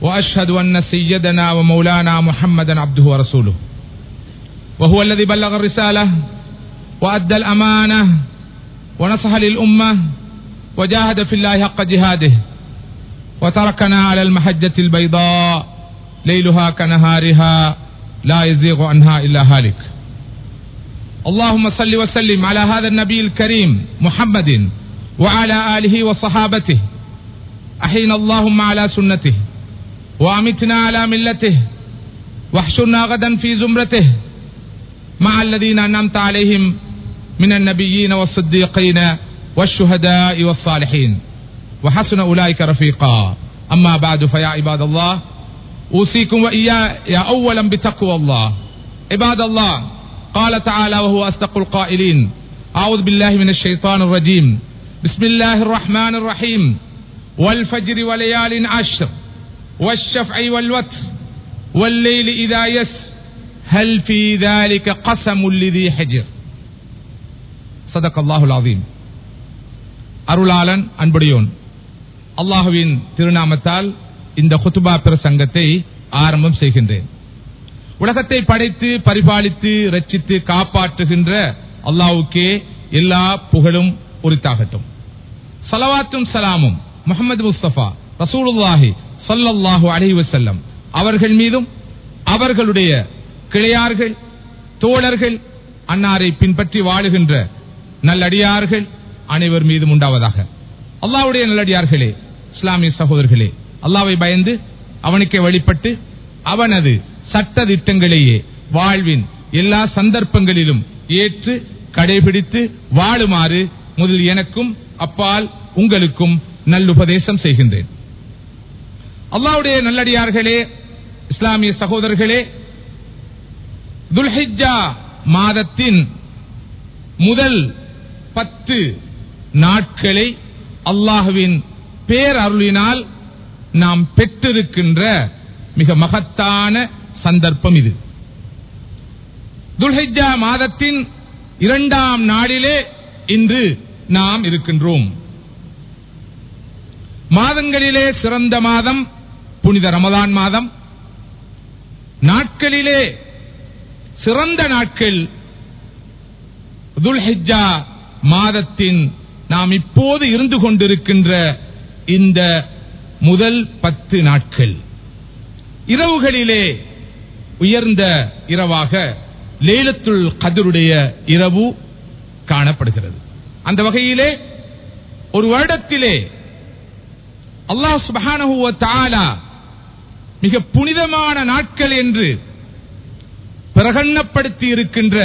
وأشهد أن سيدنا ومولانا محمدا عبده ورسوله. وهو الذي بلغ الرسالة وأدى الأمانة ونصح للأمة وجاهد في الله حق جهاده وتركنا على المحجة البيضاء ليلها كنهارها لا يزيغ عنها إلا هالك. اللهم صل وسلم على هذا النبي الكريم محمد وعلى آله وصحابته. أحينا اللهم على سنته. وأمتنا على ملته. واحشرنا غدا في زمرته. مع الذين أنعمت عليهم من النبيين والصديقين والشهداء والصالحين. وحسن أولئك رفيقا. أما بعد فيا عباد الله أوصيكم وإياي أولا بتقوى الله. عباد الله قال تعالى وهو أصدق القائلين أعوذ بالله من الشيطان الرجيم. بسم الله الرحمن الرحيم. والفجر وليال عشر. والشفع والوتر والليل إذا يس هل في ذلك قسم لذي حجر صدق الله العظيم அருளாளன் அன்புடையோன் அல்லாஹுவின் திருநாமத்தால் இந்த குத்துபா பிரசங்கத்தை ஆரம்பம் செய்கின்றேன் உலகத்தை படைத்து பரிபாலித்து ரச்சித்து காப்பாற்றுகின்ற அல்லாவுக்கே எல்லா புகழும் உரித்தாகட்டும் சலவாத்தும் சலாமும் முகமது முஸ்தபா ரசூலுல்லாஹி சொல்லல்லாஹு அலஹி செல்லம் அவர்கள் மீதும் அவர்களுடைய கிளையார்கள் தோழர்கள் அன்னாரை பின்பற்றி வாழுகின்ற நல்லடியார்கள் அனைவர் மீதும் உண்டாவதாக. அல்லாவுடைய நல்லடியார்களே இஸ்லாமிய சகோதரர்களே அல்லாவை பயந்து அவனுக்கே வழிபட்டு அவனது சட்ட திட்டங்களையே வாழ்வின் எல்லா சந்தர்ப்பங்களிலும் ஏற்று கடைபிடித்து வாழுமாறு முதல் எனக்கும் அப்பால் உங்களுக்கும் நல்லுபதேசம் செய்கின்றேன். அல்லாவுடைய நல்லடியார்களே இஸ்லாமிய சகோதரர்களே துல்ஹிஜா மாதத்தின் முதல் பத்து நாட்களை அல்லாஹுவின் பேரருளினால் நாம் பெற்றிருக்கின்ற மிக மகத்தான சந்தர்ப்பம் இது. துல்ஹிஜா மாதத்தின் இரண்டாம் நாளிலே இன்று நாம் இருக்கின்றோம். மாதங்களிலே சிறந்த மாதம் புனித ரமதான் மாதம். நாட்களிலே சிறந்த நாட்கள். துல்ஹிஜா மாதத்தின் நாம் இப்போது இருந்து கொண்டிருக்கின்ற இந்த முதல் பத்து நாட்கள். இரவுகளிலே உயர்ந்த இரவாக லேலத்துள் கதருடைய இரவு காணப்படுகிறது. அந்த வகையிலே ஒரு வருடத்திலே அல்லாஹ் சுபஹானஹுவ தாலா மிக புனிதமான நாட்கள் என்று பிரகண்ணப்படுத்தி இருக்கின்ற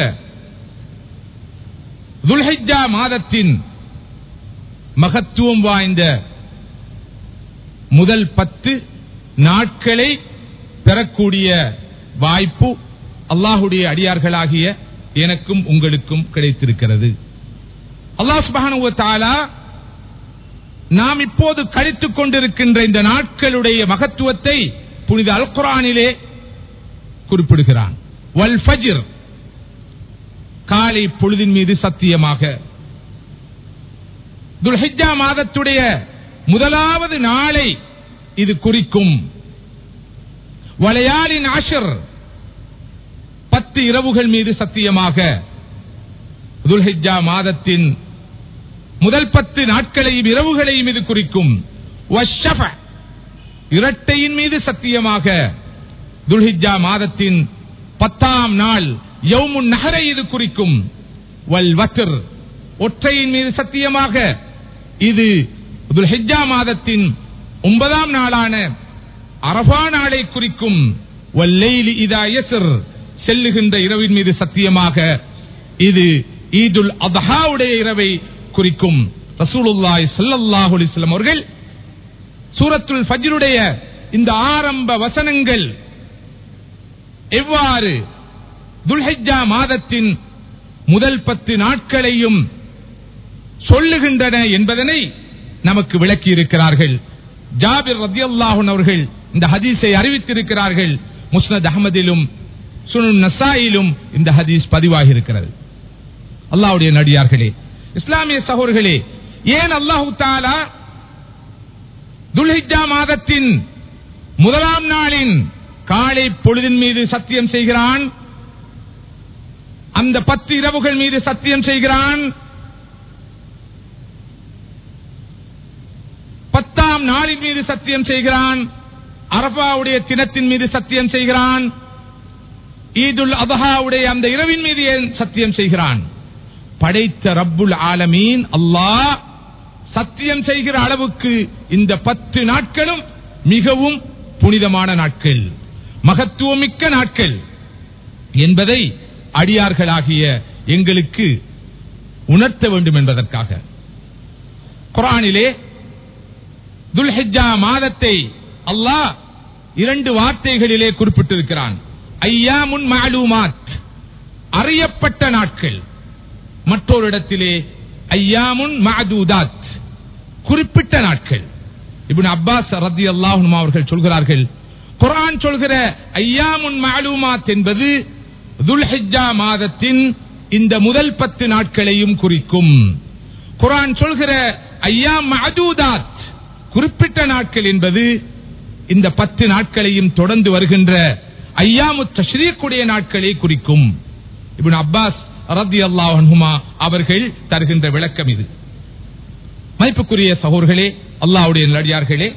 துல்ஹிஜா மாதத்தின் மகத்துவம் வாய்ந்த முதல் பத்து நாட்களை பெறக்கூடிய வாய்ப்பு அல்லாஹுடைய அடியார்களாகிய எனக்கும் உங்களுக்கும் கிடைத்திருக்கிறது. அல்லாஹ் சுபஹானுவ தாலா நாம் இப்போது கழித்துக் கொண்டிருக்கின்ற இந்த நாட்களுடைய மகத்துவத்தை புனித அல் குரானிலே குறிப்பிடுகிறான். வல் ஃபஜிர். காலை பொழுதின் மீது சத்தியமாக. துல்ஹிஜா மாதத்துடைய முதலாவது நாளை இது குறிக்கும். வளையாளின் ஆஷர் பத்து இரவுகள் மீது சத்தியமாக. துல்ஹிஜா மாதத்தின் முதல் பத்து நாட்களையும் இரவுகளையும் இது குறிக்கும். வஷ்ஷஃப, இரட்டையின் மீது சத்தியமாக துல்ஹிஜா மாதத்தின் பத்தாம் நாள் யௌமுன் நகரை இது குறிக்கும். வல் வத்திர் ஒற்றையின் மீது சத்தியமாக. இது துல்ஹிஜா மாதத்தின் ஒன்பதாம் நாளான அரபா நாளை குறிக்கும். வல்லெய்லி இதா யஸ்ர் செல்லுகின்ற இரவின் மீது சத்தியமாக. இது ஈதுல் அதஹாவுடைய இரவை குறிக்கும். ரசூலுல்லாய் சல்லாஹ் அலிஸ்லாம் அவர்கள் சூரத்துல் ஃபஜ்ருடைய இந்த ஆரம்ப வசனங்கள் எவ்வாறு துல்ஹிஜா மாதத்தின் முதல் பத்து நாட்களையும் சொல்லுகின்றன என்பதனை நமக்கு விளக்கி இருக்கிறார்கள் ஜாபிர் ரத்தியல்லாஹன் அவர்கள் இந்த ஹதீஸை அறிவித்திருக்கிறார்கள். முஸ்னத் அகமதிலும் சுனு நசாயிலும் இந்த ஹதீஸ் பதிவாகி இருக்கிறது அல்லாவுடைய நடிகார்களே இஸ்லாமிய சகோர்களே ஏன் அல்லாஹு தாலா துல்ஹிஜா மாதத்தின் முதலாம் நாளின் காலை பொழுதின் மீது சத்தியம் செய்கிறான். அந்த பத்து இரவுகள் மீது சத்தியம் செய்கிறான். பத்தாம் நாளின் மீது சத்தியம் செய்கிறான். அரபாவுடைய தினத்தின் மீது சத்தியம் செய்கிறான். ஈதுல் அபஹாவுடைய அந்த இரவின் மீது சத்தியம் செய்கிறான்? படைத்த ரப்புல் ஆலமீன் அல்லாஹ் சத்தியம் செய்கிற அளவுக்கு இந்த பத்து நாட்களும் மிகவும் புனிதமான நாட்கள் மகத்துவமிக்க நாட்கள் என்பதை அடியார்களாகிய எங்களுக்கு உணர்த்த வேண்டும் என்பதற்காக. குரானிலே துல்ஹிஜா மாதத்தை அல்லாஹ் இரண்டு வார்த்தைகளிலே குறிப்பிட்டிருக்கிறான். ஐயா முன் மாலூமாத் அறியப்பட்ட நாட்கள். மற்றொரு இடத்திலே ஐயாமுன் மாதூதாத் குறிப்பிட்ட நாட்கள். இப்னு அப்பாஸ் ரத்தி அல்லாஹும் அவர்கள் சொல்கிறார்கள் குரான் சொல்கிற ஐயாமுன் மாலூமாத் என்பது துல்ஹிஜா மாதத்தின் இந்த முதல் பத்து நாட்களையும் குறிக்கும். குரான் சொல்கிற ஐயா மாதூதாத் குறிப்பிட்ட நாட்கள் என்பது இந்த பத்து நாட்களையும் தொடர்ந்து வருகின்ற ஐயாமு தஷ்ரீக்குடைய நாட்களை குறிக்கும். இப்னு அப்பாஸ் ரத்தி அல்லாஹுமா அவர்கள் தருகின்ற விளக்கம் இது. மதிப்புக்குரிய சகோர்களே அல்லாவுடைய நடிகார்களே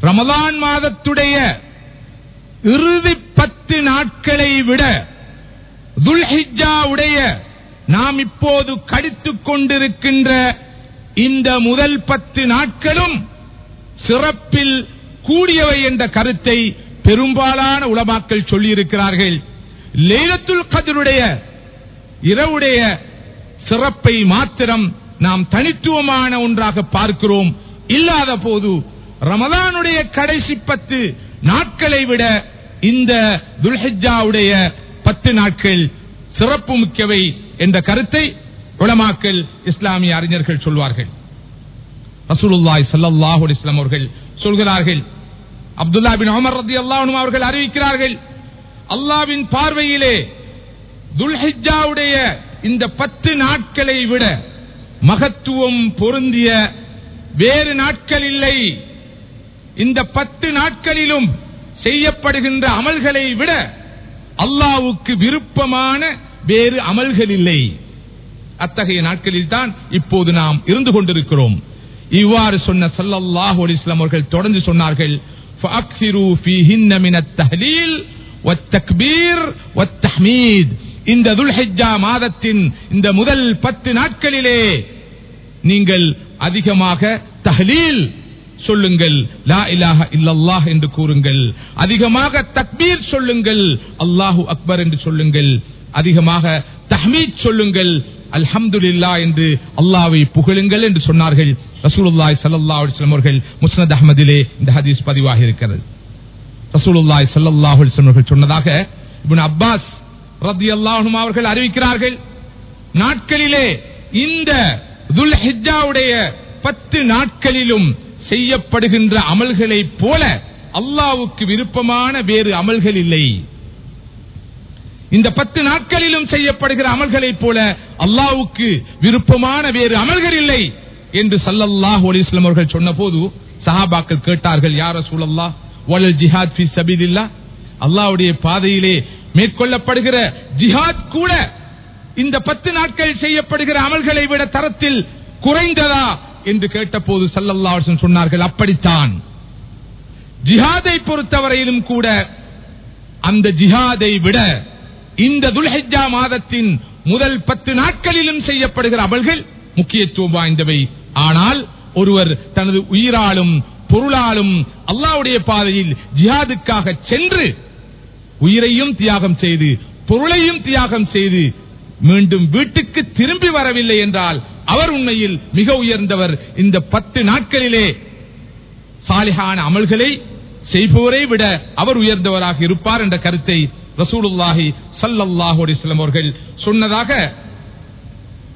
ரமதான் மாதத்துடைய இறுதி பத்து நாட்களை விட துல்ஹிஜாவுடைய நாம் இப்போது கடித்துக் கொண்டிருக்கின்ற இந்த முதல் பத்து நாட்களும் சிறப்பில் கூடியவை என்ற கருத்தை பெரும்பாலான உலமாக்கள் சொல்லியிருக்கிறார்கள். லேலத்துல் கதிருடைய இரவுடைய சிறப்பை மாத்திரம் நாம் தனித்துவமான ஒன்றாக பார்க்கிறோம். இல்லாத போது ரமதானுடைய கடைசி பத்து நாட்களை விட இந்த துல்ஹிஜாவுடைய பத்து நாட்கள் சிறப்பு மிக்கவை என்ற கருத்தை உலமாக்கல் இஸ்லாமிய அறிஞர்கள் சொல்வார்கள். ரசூலுல்லாய் ஸல்லல்லாஹு இஸ்லாம் அவர்கள் சொல்கிறார்கள். அப்துல்லா பின் அமர் ரத்தி அன்ஹு அவர்கள் அறிவிக்கிறார்கள் அல்லாவின் பார்வையிலே துல்ஹிஜாவுடைய இந்த பத்து நாட்களை விட மகத்துவம் பொருந்திய வேறு நாட்கள் இல்லை இந்த பத்து நாட்களிலும் செய்யப்படுகின்ற அமல்களை விட அல்லாவுக்கு விருப்பமான வேறு அமல்கள் இல்லை அத்தகைய நாட்களில் தான் இப்போது நாம் இருந்து கொண்டிருக்கிறோம் இவ்வாறு சொன்ன சல்லல்லாஹு அலைஹி வஸல்லம் அவர்கள் தொடர்ந்து சொன்னார்கள் فَأَكْثِرُوا فِيهِنَّ مِنَ التَّهْلِيلِ وَالتَّكْبِيرِ وَالتَّحْمِيدِ இந்த துல்ஹிஜ்ஜா மாதத்தின் இந்த முதல் பத்து நாட்களிலே நீங்கள் அதிகமாக தஹலீல் சொல்லுங்கள். லா இலாஹ இல்லல்லாஹ் என்று கூறுங்கள். அதிகமாக தக்பீர் சொல்லுங்கள். அல்லாஹு அக்பர் என்று சொல்லுங்கள். அதிகமாக தஹ்மீத் சொல்லுங்கள். அல்ஹம்துலில்லா என்று அல்லாவை புகழுங்கள் என்று சொன்னார்கள் ரசூலுல்லாய் ஸல்லல்லாஹு அலைஹி அவர்கள் முஸ்னத் அஹமதிலே இந்த ஹதீஸ் பதிவாக இருக்கிறது ரசூலுல்லாய் சல்லாஹ் அவர்கள் சொன்னதாக இப்னு அப்பாஸ் ரலியல்லாஹு அவர்கள் அறிவிக்கிறார்கள் நாட்களிலே இந்த துல்ஹிஜாவுடைய பத்து நாட்களிலும் செய்யப்படுகின்ற அமல்களை போல அல்லாவுக்கு விருப்பமான வேறு அமல்கள் இல்லை. இந்த பத்து நாட்களிலும் செய்யப்படுகிற அமல்களைப் போல அல்லாவுக்கு விருப்பமான வேறு அமல்கள் இல்லை என்று சல்லல்லாஹ் அலைஹி அவர்கள் சொன்ன சொன்னபோது சஹாபாக்கள் கேட்டார்கள் யார சூழல்லா வலல் ஜிஹாத் ஃபி சபீலில்லா பாதையிலே மேற்கொள்ளப்படுகிற ஜிஹாத் கூட இந்த பத்து நாட்கள் செய்யப்படுகிற அமல்களை விட தரத்தில் குறைந்ததா என்று கேட்டபோது சல்லல்லா சொன்னார்கள். அப்படித்தான். ஜிஹாதை பொறுத்தவரையிலும் கூட அந்த ஜிஹாதை விட இந்த துல்ஹிஜா மாதத்தின் முதல் பத்து நாட்களிலும் செய்யப்படுகிற அமல்கள் முக்கியத்துவம் வாய்ந்தவை. ஆனால் ஒருவர் தனது உயிராலும் பொருளாலும் அல்லாவுடைய பாதையில் ஜிஹாதுக்காக சென்று உயிரையும் தியாகம் செய்து பொருளையும் தியாகம் செய்து மீண்டும் வீட்டுக்கு திரும்பி வரவில்லை என்றால் அவர் உண்மையில் மிக உயர்ந்தவர். இந்த பத்து நாட்களிலே சாலிகான அமல்களை செய்பவரை விட அவர் உயர்ந்தவராக இருப்பார் என்ற கருத்தை ரசூலுல்லாஹி ஸல்லல்லாஹு அவர்கள் சொன்னதாக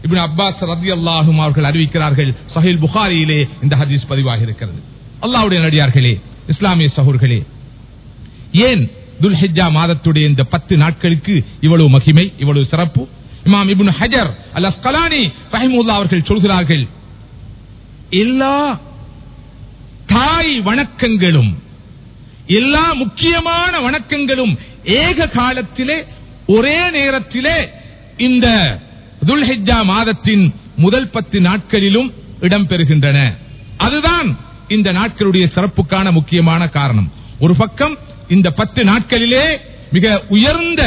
இப்படி அப்பாஸ் ரலியல்லாஹு அவர்கள் அறிவிக்கிறார்கள். சஹீல் புகாரியிலே இந்த ஹதீஸ் பதிவாக இருக்கிறது அல்லாவுடைய நடிகார்களே இஸ்லாமிய சகோர்களே ஏன் துல்ஹிஜா மாதத்துடைய இந்த பத்து நாட்களுக்கு இவ்வளவு மகிமை இவ்வளவு சிறப்பு. இமாம் இபுன் ஹஜர் அல் அஸ்கலானி ரஹிமுல்லா அவர்கள் சொல்கிறார்கள் எல்லா தாய் வணக்கங்களும் எல்லா முக்கியமான வணக்கங்களும் ஏக காலத்திலே ஒரே நேரத்திலே இந்த துல்ஹிஜா மாதத்தின் முதல் பத்து நாட்களிலும் இடம்பெறுகின்றன. அதுதான் இந்த நாட்களுடைய சிறப்புக்கான முக்கியமான காரணம். ஒரு பக்கம் இந்த பத்து நாட்களிலே மிக உயர்ந்த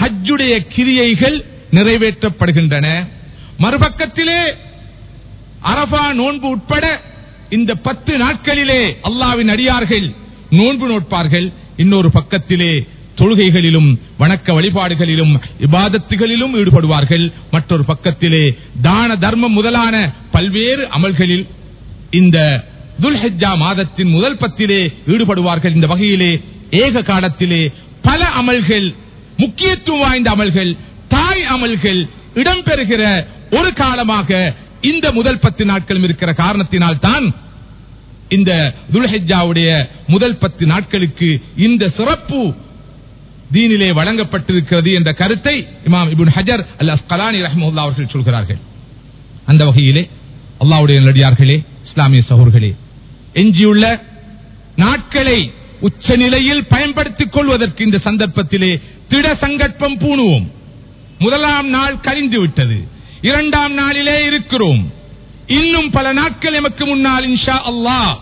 ஹஜ்ஜுடைய கிரியைகள் நிறைவேற்றப்படுகின்றன. மறுபக்கத்திலே அரபா நோன்பு உட்பட இந்த பத்து நாட்களிலே அல்லாவின் அடியார்கள் நோன்பு நோட்பார்கள். இன்னொரு பக்கத்திலே தொழுகைகளிலும் வணக்க வழிபாடுகளிலும் இபாதத்துகளிலும் ஈடுபடுவார்கள். மற்றொரு பக்கத்திலே தான தர்மம் முதலான பல்வேறு அமல்களில் இந்த துல்ஹஜ்ஜா மாதத்தின் முதல் பத்திலே ஈடுபடுவார்கள் இந்த வகையிலே. ஏக காலத்திலே பல அமல்கள் முக்கியத்துவம் வாய்ந்த அமல்கள் தாய் அமல்கள் இடம்பெறுகிற ஒரு காலமாக இந்த முதல் பத்து நாட்களும் இருக்கிற காரணத்தினால் தான் இந்த துல்ஹெஜாவுடைய முதல் பத்து நாட்களுக்கு இந்த சிறப்பு தீனிலே வழங்கப்பட்டிருக்கிறது என்ற கருத்தை Imam Ibn Hajar al Asqalani ரஹமுல்லா அவர்கள் சொல்கிறார்கள். அந்த வகையிலே அல்லாவுடைய நல்லடியார்களே இஸ்லாமிய சகோர்களே எஞ்சியுள்ள நாட்களை உச்ச நிலையில் பயன்படுத்திக் கொள்வதற்கு இந்த சந்தர்ப்பத்திலே திட சங்கற்பம் பூணுவோம். முதலாம் நாள் கழிந்து விட்டது. இரண்டாம் நாளிலே இருக்கிறோம். இன்னும் பல நாட்கள் எமக்கு முன்னால் இன்ஷா அல்லாஹ்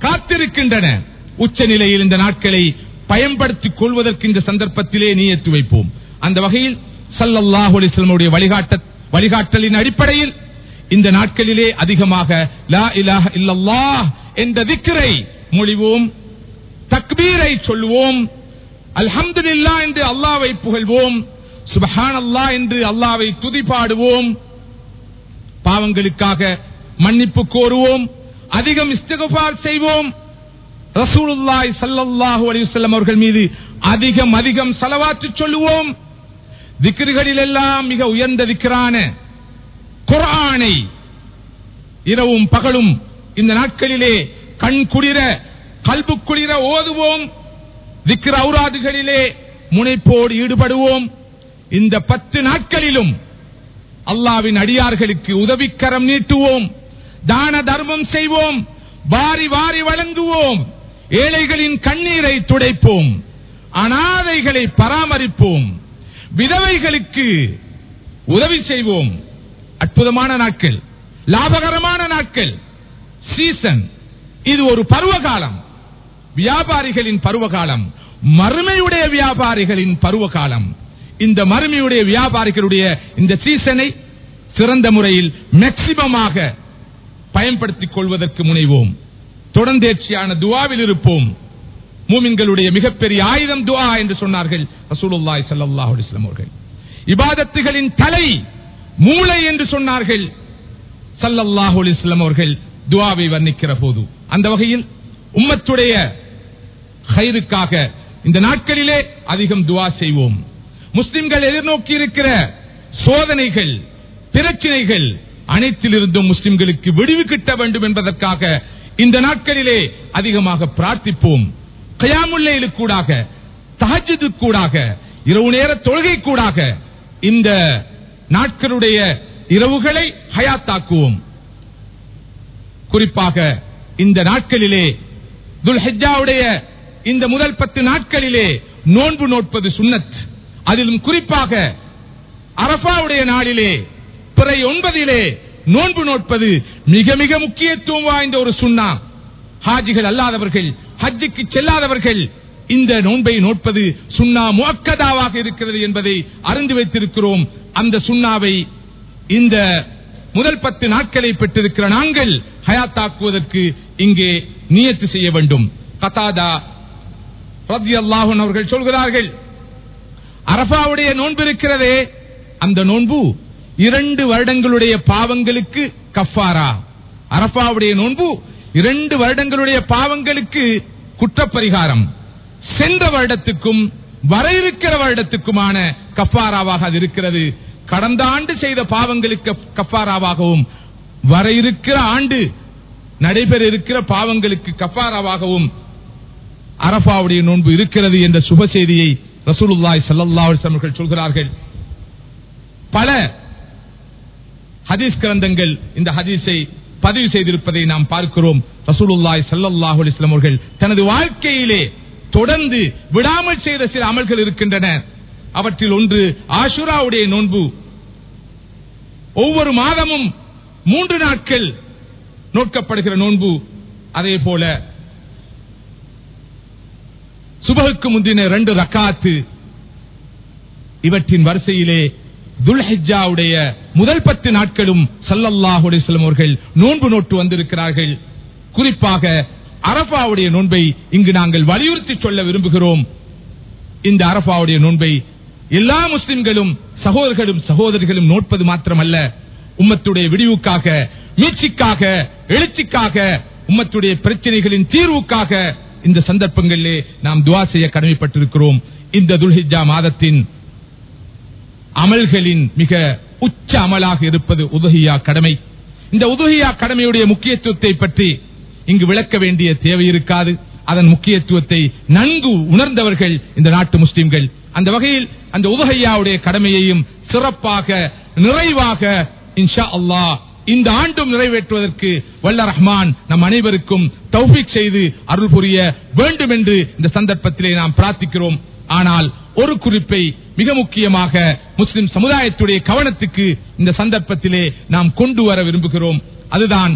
காத்திருக்கின்றன. உச்ச நிலையில் இந்த நாட்களை பயன்படுத்திக் கொள்வதற்கு இந்த சந்தர்ப்பத்திலே நீயத்து வைப்போம். அந்த வகையில் சல்லல்லாஹ் அலிஸ்லமுடைய வழிகாட்ட வழிகாட்டலின் அடிப்படையில் இந்த நாட்களிலே அதிகமாக லா இலாஹ இல்லல்லாஹ் என்ற திக்கரை மொழிவோம் தக்பீரை சொல்லுவோம் அல்ஹம்துலில்லாஹ் என்று அல்லாவை புகழ்வோம் சுபஹானல்லாஹ் என்று அல்லாவை துதிப்பாடுவோம் பாவங்களுக்காக மன்னிப்பு கோருவோம் அதிகம் இஸ்திகபார் செய்வோம். ரசூலுல்லாய் ஸல்லல்லாஹு அலைஹி அவர்கள் மீது அதிகம் அதிகம் ஸலவாத்து சொல்லுவோம். திக்ருகளில் எல்லாம் மிக உயர்ந்த திக்ரான குரானை இரவும் பகலும் இந்த நாட்களிலே கண் குளிர கல்பு குளிர ஓதுவோம். திக்ர அவுராதுகளிலே முனைப்போடு ஈடுபடுவோம். இந்த பத்து நாட்களிலும் அல்லாவின் அடியார்களுக்கு உதவிக்கரம் நீட்டுவோம். தான தர்மம் செய்வோம். வாரி வாரி வழங்குவோம். ஏழைகளின் கண்ணீரை துடைப்போம். அனாதைகளை பராமரிப்போம். விதவைகளுக்கு உதவி செய்வோம். அற்புதமான நாட்கள் லாபகரமான நாட்கள். சீசன் இது ஒரு பருவகாலம். வியாபாரிகளின் பருவகாலம். மறுமையுடைய வியாபாரிகளின் பருவகாலம். இந்த மறுமையுடைய வியாபாரிகளுடைய இந்த சீசனை சிறந்த முறையில் மேக்சிமமாக பயன்படுத்திக் கொள்வதற்கு முனைவோம். தொடர்ந்தேர்ச்சியான துவாவில் இருப்போம். மூமின்களுடைய மிகப்பெரிய ஆயுதம் துவா என்று சொன்னார்கள் ரசூலுல்லாய் சல்லாஹ் அவர்கள். இபாதத்துகளின் தலை மூளை என்று சொன்னார்கள். சல்லல்லாஹு அலைஹி அவர்கள் துவாவை வர்ணிக்கிற போது. அந்த வகையில் உம்மத்துடைய ஹைருக்காக இந்த நாட்களிலே அதிகம் துவா செய்வோம். முஸ்லிம்கள் எதிர்நோக்கி இருக்கிற சோதனைகள் பிரச்சனைகள் அனைத்திலிருந்தும் முஸ்லிம்களுக்கு விடுவி கிட்ட வேண்டும் என்பதற்காக இந்த நாட்களிலே அதிகமாக பிரார்த்திப்போம். கயாமுல்லையிலு கூடாக தாஜது கூடாக இரவு நேர தொழுகை கூடாக இந்த நாட்களுடைய இரவுகளை ஹயாத்தாக்குவோம். குறிப்பாக இந்த நாட்களிலே துல்ஹஜ்ஜாவுடைய இந்த முதல் பத்து நாட்களிலே நோன்பு நோட்பது சுன்னத். அதிலும் குறிப்பாக அரபாவுடைய நாளிலே பிறை ஒன்பதிலே நோன்பு நோட்பது மிக மிக முக்கியத்துவம் வாய்ந்த ஒரு சுண்ணா ஹாஜிகள் அல்லாதவர்கள் ஹஜ்ஜுக்கு செல்லாதவர்கள் இந்த நோன்பை நோட்பது சுண்ணா முக்கதாவாக இருக்கிறது என்பதை அறிந்து வைத்திருக்கிறோம். அந்த சுண்ணாவை இந்த முதல் பத்து நாட்களை பெற்றிருக்கிற நாங்கள் ஹயாத்தாக்குவதற்கு இங்கே நியத்து செய்ய வேண்டும். கதாதா ரத்தி அல்லாஹன் அவர்கள் சொல்கிறார்கள் அரபாவுடைய நோன்பு இருக்கிறதே அந்த நோன்பு இரண்டு வருடங்களுடைய பாவங்களுக்கு கஃபாரா. அரபாவுடைய நோன்பு இரண்டு வருடங்களுடைய பாவங்களுக்கு குற்றப்பரிகாரம். சென்ற வருடத்துக்கும் வர இருக்கிற வருடத்துக்குமான கஃபாராவாக அது இருக்கிறது. கடந்த ஆண்டு செய்த பாவங்களுக்கு கஃபாராவாகவும் வர இருக்கிற ஆண்டு நடைபெற இருக்கிற பாவங்களுக்கு கஃபாராவாகவும் அரபாவுடைய நோன்பு இருக்கிறது என்ற சுப செய்தியை ரசூலுல்லாய் ஸல்லல்லாஹு சொல்கிறார்கள். பல ஹதீஸ் கிரந்தங்கள் இந்த ஹதீஸை பதிவு செய்திருப்பதை நாம் பார்க்கிறோம். ரசூலுல்லாய் சல்லாஹ் அலைஹி அவர்கள் தனது வாழ்க்கையிலே தொடர்ந்து விடாமல் செய்த சில அமல்கள் இருக்கின்றன. அவற்றில் ஒன்று ஆஷுராவுடைய நோன்பு. ஒவ்வொரு மாதமும் மூன்று நாட்கள் நோட்கப்படுகிற நோன்பு. அதே போல சுபகுக்கு முந்தின ரெண்டு ரக்காத்து. இவற்றின் வரிசையிலே துல்ஹிஜாவுடைய முதல் பத்து நாட்களும் சல்லல்லாஹுடைய சிலமோர்கள் நோன்பு நோட்டு வந்திருக்கிறார்கள். குறிப்பாக அரபாவுடைய நோன்பை இங்கு நாங்கள் வலியுறுத்தி சொல்ல விரும்புகிறோம். இந்த அரபாவுடைய நோன்பை எல்லா முஸ்லிம்களும் சகோதரர்களும் சகோதரிகளும் நோட்பது மாத்திரமல்ல உம்மத்துடைய விடிவுக்காக மீட்சிக்காக எழுச்சிக்காக உம்மத்துடைய பிரச்சனைகளின் தீர்வுக்காக இந்த சந்தர்ப்பங்களிலே நாம் துவா செய்ய கடமைப்பட்டிருக்கிறோம். இந்த துல்ஹிஜா மாதத்தின் அமல்களின் மிக உச்ச அமலாக இருப்பது உதகியா கடமை. இந்த உதகியா கடமையுடைய முக்கியத்துவத்தை பற்றி இங்கு விளக்க வேண்டிய தேவை இருக்காது. அதன் முக்கியத்துவத்தை நன்கு உணர்ந்தவர்கள் இந்த நாட்டு முஸ்லிம்கள். அந்த வகையில் அந்த உதகையாவுடைய கடமையையும் சிறப்பாக நிறைவாக இன்ஷா அல்லாஹ் இந்த ஆண்டும் நிறைவேற்றுவதற்கு வல்ல ரஹ்மான் நம் அனைவருக்கும் தௌஃபீக் செய்து அருள் புரிய வேண்டும் என்று இந்த சந்தர்ப்பத்திலே நாம் பிரார்த்திக்கிறோம். ஆனால் ஒரு குறிப்பை மிக முக்கியமாக முஸ்லிம் சமுதாயத்துடைய கவனத்துக்கு இந்த சந்தர்ப்பத்திலே நாம் கொண்டு வர விரும்புகிறோம். அதுதான்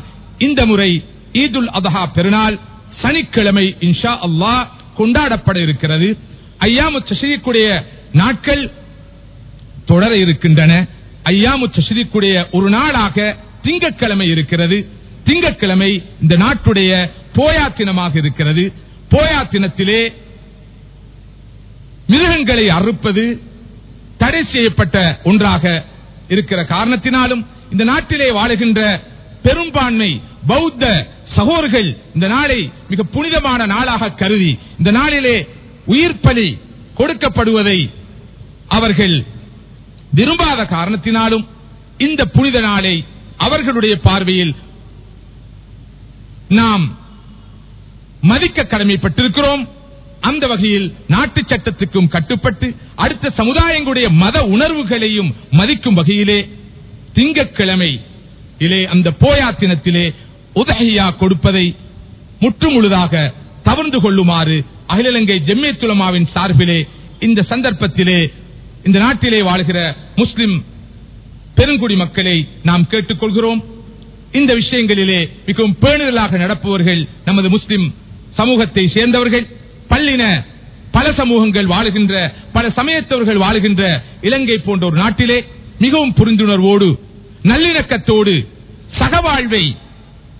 இந்த முறை ஈதுல் அதஹா பெருநாள் சனிக்கிழமை இன்ஷா அல்லா கொண்டாடப்பட இருக்கிறது. ஐயாமு தஷரீக்குடைய நாட்கள் தொடர இருக்கின்றன. ஐயாமு தஷரீக்குடைய ஒரு நாளாக திங்கட்கிழமை இருக்கிறது. திங்கட்கிழமை இந்த நாட்டுடைய போயாத்தினமாக இருக்கிறது. போயாத்தினத்திலே மிருகங்களை அறுப்பது தடை செய்யப்பட்ட ஒன்றாக இருக்கிற காரணத்தினாலும் இந்த நாட்டிலே வாழுகின்ற பெரும்பான்மை பௌத்த சகோதரர்கள் இந்த நாளை மிக புனிதமான நாளாக கருதி இந்த நாளிலே உயிர் பலி கொடுக்கப்படுவதை அவர்கள் விரும்பாத காரணத்தினாலும் இந்த புனித நாளை அவர்களுடைய பார்வையில் நாம் மதிக்க கடமைப்பட்டிருக்கிறோம். அந்த வகையில் நாட்டு சட்டத்துக்கும் கட்டுப்பட்டு அடுத்த சமுதாயங்களுடைய மத உணர்வுகளையும் மதிக்கும் வகையிலே திங்கட்கிழமை இலே அந்த போயா தினத்திலே உதகையா கொடுப்பதை முற்றுமுழுதாக தவிர்ந்து கொள்ளுமாறு அகில இலங்கை ஜெம்மியத்துலமாவின் சார்பிலே இந்த சந்தர்ப்பத்திலே இந்த நாட்டிலே வாழ்கிற முஸ்லிம் பெருங்குடி மக்களை நாம் கேட்டுக்கொள்கிறோம். இந்த விஷயங்களிலே மிகவும் பேணுதலாக நடப்பவர்கள் நமது முஸ்லிம் சமூகத்தை சேர்ந்தவர்கள். பள்ளின பல சமூகங்கள் வாழுகின்ற பல சமயத்தவர்கள் வாழுகின்ற இலங்கை போன்ற ஒரு நாட்டிலே மிகவும் புரிந்துணர்வோடு நல்லிணக்கத்தோடு சகவாழ்வை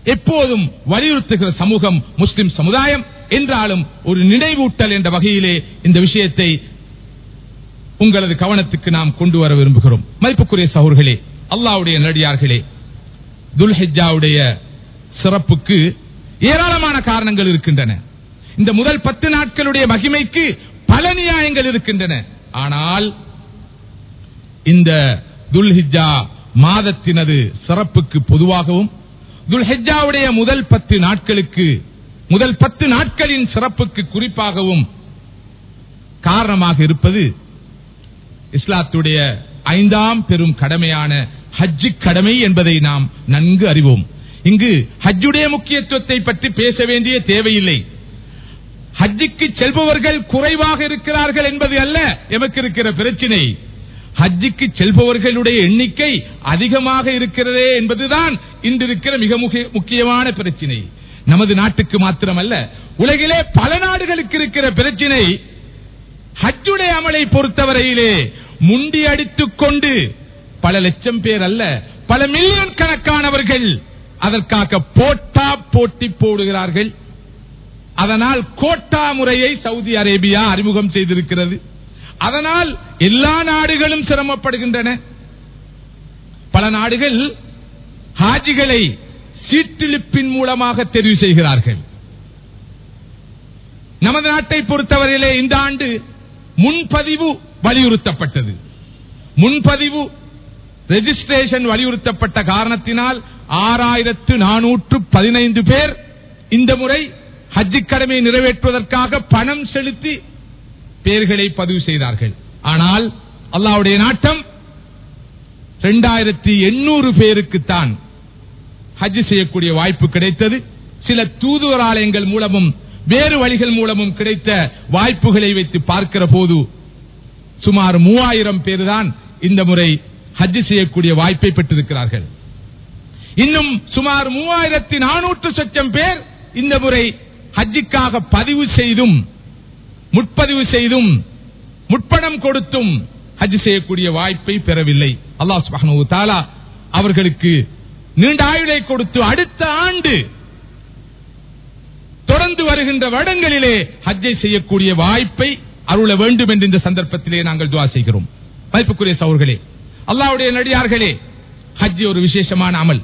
எப்போதும் வலியுறுத்துகிற சமூகம் முஸ்லிம் சமுதாயம் என்றாலும் ஒரு நினைவூட்டல் என்ற வகையிலே இந்த விஷயத்தை உங்களது கவனத்துக்கு நாம் கொண்டு வர விரும்புகிறோம். மதிப்புக்குரிய சகோர்களே அல்லாவுடைய நடிகார்களே துல்ஹிஜாவுடைய சிறப்புக்கு ஏராளமான காரணங்கள் இருக்கின்றன. இந்த முதல் பத்து நாட்களுடைய மகிமைக்கு பல நியாயங்கள் இருக்கின்றன. ஆனால் இந்த துல்ஹிஜா மாதத்தினது சிறப்புக்கு பொதுவாகவும் துல்ஹெஜாவுடைய முதல் பத்து நாட்களுக்கு முதல் பத்து நாட்களின் சிறப்புக்கு குறிப்பாகவும் காரணமாக இருப்பது இஸ்லாத்துடைய ஐந்தாம் பெரும் கடமையான ஹஜ்ஜு கடமை என்பதை நாம் நன்கு அறிவோம். இங்கு ஹஜ்ஜுடைய முக்கியத்துவத்தை பற்றி பேச வேண்டிய தேவையில்லை. ஹஜ்ஜுக்கு செல்பவர்கள் குறைவாக இருக்கிறார்கள் என்பது அல்ல எமக்கு இருக்கிற பிரச்சினை. ஹஜ்ஜுக்கு செல்பவர்களுடைய எண்ணிக்கை அதிகமாக இருக்கிறதே என்பதுதான் இன்று இருக்கிற மிக முக்கியமான பிரச்சினை. நமது நாட்டுக்கு மாத்திரமல்ல உலகிலே பல நாடுகளுக்கு இருக்கிற பிரச்சினை ஹஜ்ஜுடைய அமலை பொறுத்தவரையிலே முண்டி அடித்துக் கொண்டு பல லட்சம் பேர் அல்ல பல மில்லியன் கணக்கானவர்கள் அதற்காக போட்டா போட்டி போடுகிறார்கள். அதனால் கோட்டா முறையை சவுதி அரேபியா அறிமுகம் செய்திருக்கிறது. அதனால் எல்லா நாடுகளும் சிரமப்படுகின்றன. பல நாடுகள் ஹாஜிகளை சீட்டிழிப்பின் மூலமாக தெரிவு செய்கிறார்கள். நமது நாட்டை பொறுத்தவரையிலே இந்த ஆண்டு முன்பதிவு வலியுறுத்தப்பட்டது. முன்பதிவு ரெஜிஸ்ட்ரேஷன் வலியுறுத்தப்பட்ட காரணத்தினால் ஆறாயிரத்து நானூற்று பதினைந்து பேர் இந்த முறை ஹஜ்ஜி கடமை நிறைவேற்றுவதற்காக பணம் செலுத்தி பேர்களை பதிவு செய்தார்கள். ஆனால் அல்லாவுடைய நாட்டம் இரண்டாயிரத்தி எண்ணூறு பேருக்குத்தான் ஹஜ் செய்யக்கூடிய வாய்ப்பு கிடைத்தது. சில தூதுவராலயங்கள் மூலமும் வேறு வழிகள் மூலமும் கிடைத்த வாய்ப்புகளை வைத்து பார்க்கிற போது சுமார் மூவாயிரம் பேர் தான் இந்த முறை ஹஜ் செய்யக்கூடிய வாய்ப்பை பெற்றிருக்கிறார்கள். இன்னும் சுமார் மூவாயிரத்தி நானூற்று சொச்சம் பேர் இந்த முறை ஹஜ்ஜிக்காக பதிவு செய்தும் முற்பதிவு செய்தும் முற்பணம் கொடுத்தும் ஹஜ் செய்யக்கூடிய வாய்ப்பை பெறவில்லை. அல்லாஹ் சுப்ஹானஹு தாலா அவர்களுக்கு நீண்ட ஆயுளை கொடுத்து அடுத்த ஆண்டு தொடர்ந்து வருகின்ற வருடங்களிலே ஹஜ்ஜை செய்யக்கூடிய வாய்ப்பை அருள வேண்டும் என்று இந்த சந்தர்ப்பத்திலே நாங்கள் துவா செய்கிறோம். வாய்ப்புக்குரிய சௌர்களே அல்லாவுடைய நடிகார்களே ஹஜ் ஒரு விசேஷமான அமல்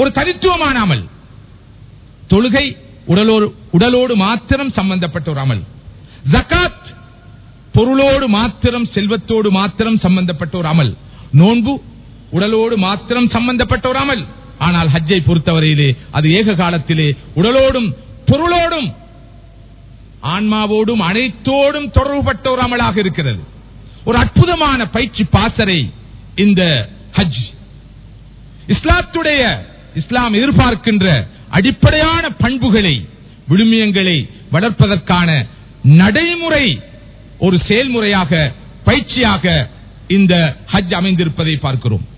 ஒரு தனித்துவமான அமல். தொழுகை உடலோடு உடலோடு மாத்திரம் சம்பந்தப்பட்ட ஒரு அமல். ஜக்காத் பொருளோடு மாத்திரம் செல்வத்தோடு மாத்திரம் சம்பந்தப்பட்ட ஒரு அமல். நோன்பு உடலோடு மாத்திரம் சம்பந்தப்பட்ட ஒரு அமல். ஆனால் ஹஜ்ஜை பொறுத்தவரையிலே அது ஏக காலத்திலே உடலோடும் பொருளோடும் ஆன்மாவோடும் அனைத்தோடும் தொடர்புபட்ட ஒரு அமலாக இருக்கிறது. ஒரு அற்புதமான பயிற்சி பாசறை இந்த ஹஜ். இஸ்லாத்துடைய இஸ்லாம் எதிர்பார்க்கின்ற அடிப்படையான பண்புகளை விழுமியங்களை வளர்ப்பதற்கான நடைமுறை ஒரு செயல்முறையாக பயிற்சியாக இந்த ஹஜ் அமைந்திருப்பதை பார்க்கிறோம்.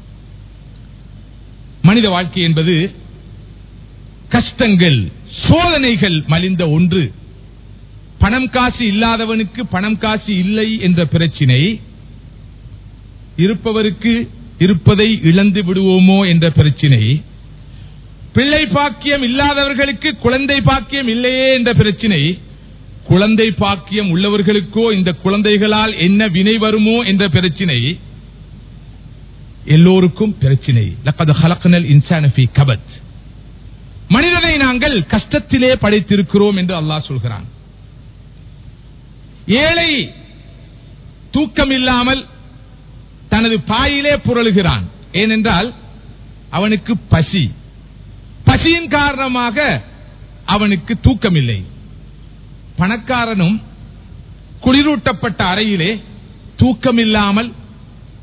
மனித வாழ்க்கை என்பது கஷ்டங்கள் சோதனைகள் மலிந்த ஒன்று. பணம் காசு இல்லாதவனுக்கு பணம் காசு இல்லை என்ற பிரச்சினை. இருப்பவருக்கு இருப்பதை இழந்து விடுவோமோ என்ற பிரச்சினை. பிள்ளை பாக்கியம் இல்லாதவர்களுக்கு குழந்தை பாக்கியம் இல்லையே என்ற பிரச்சினை. குழந்தை பாக்கியம் உள்ளவர்களுக்கோ இந்த குழந்தைகளால் என்ன வினை வருமோ என்ற பிரச்சினை எல்லோருக்கும் பிரச்சினை. கபத். மனிதனை நாங்கள் கஷ்டத்திலே படைத்திருக்கிறோம் என்று அல்லாஹ் சொல்கிறான். ஏழை தூக்கம் இல்லாமல் தனது பாயிலே புரளுகிறான். ஏனென்றால் அவனுக்கு பசி. பசியின் காரணமாக அவனுக்கு தூக்கம் இல்லை பணக்காரனும் குளிரூட்டப்பட்ட அறையிலே தூக்கமில்லாமல்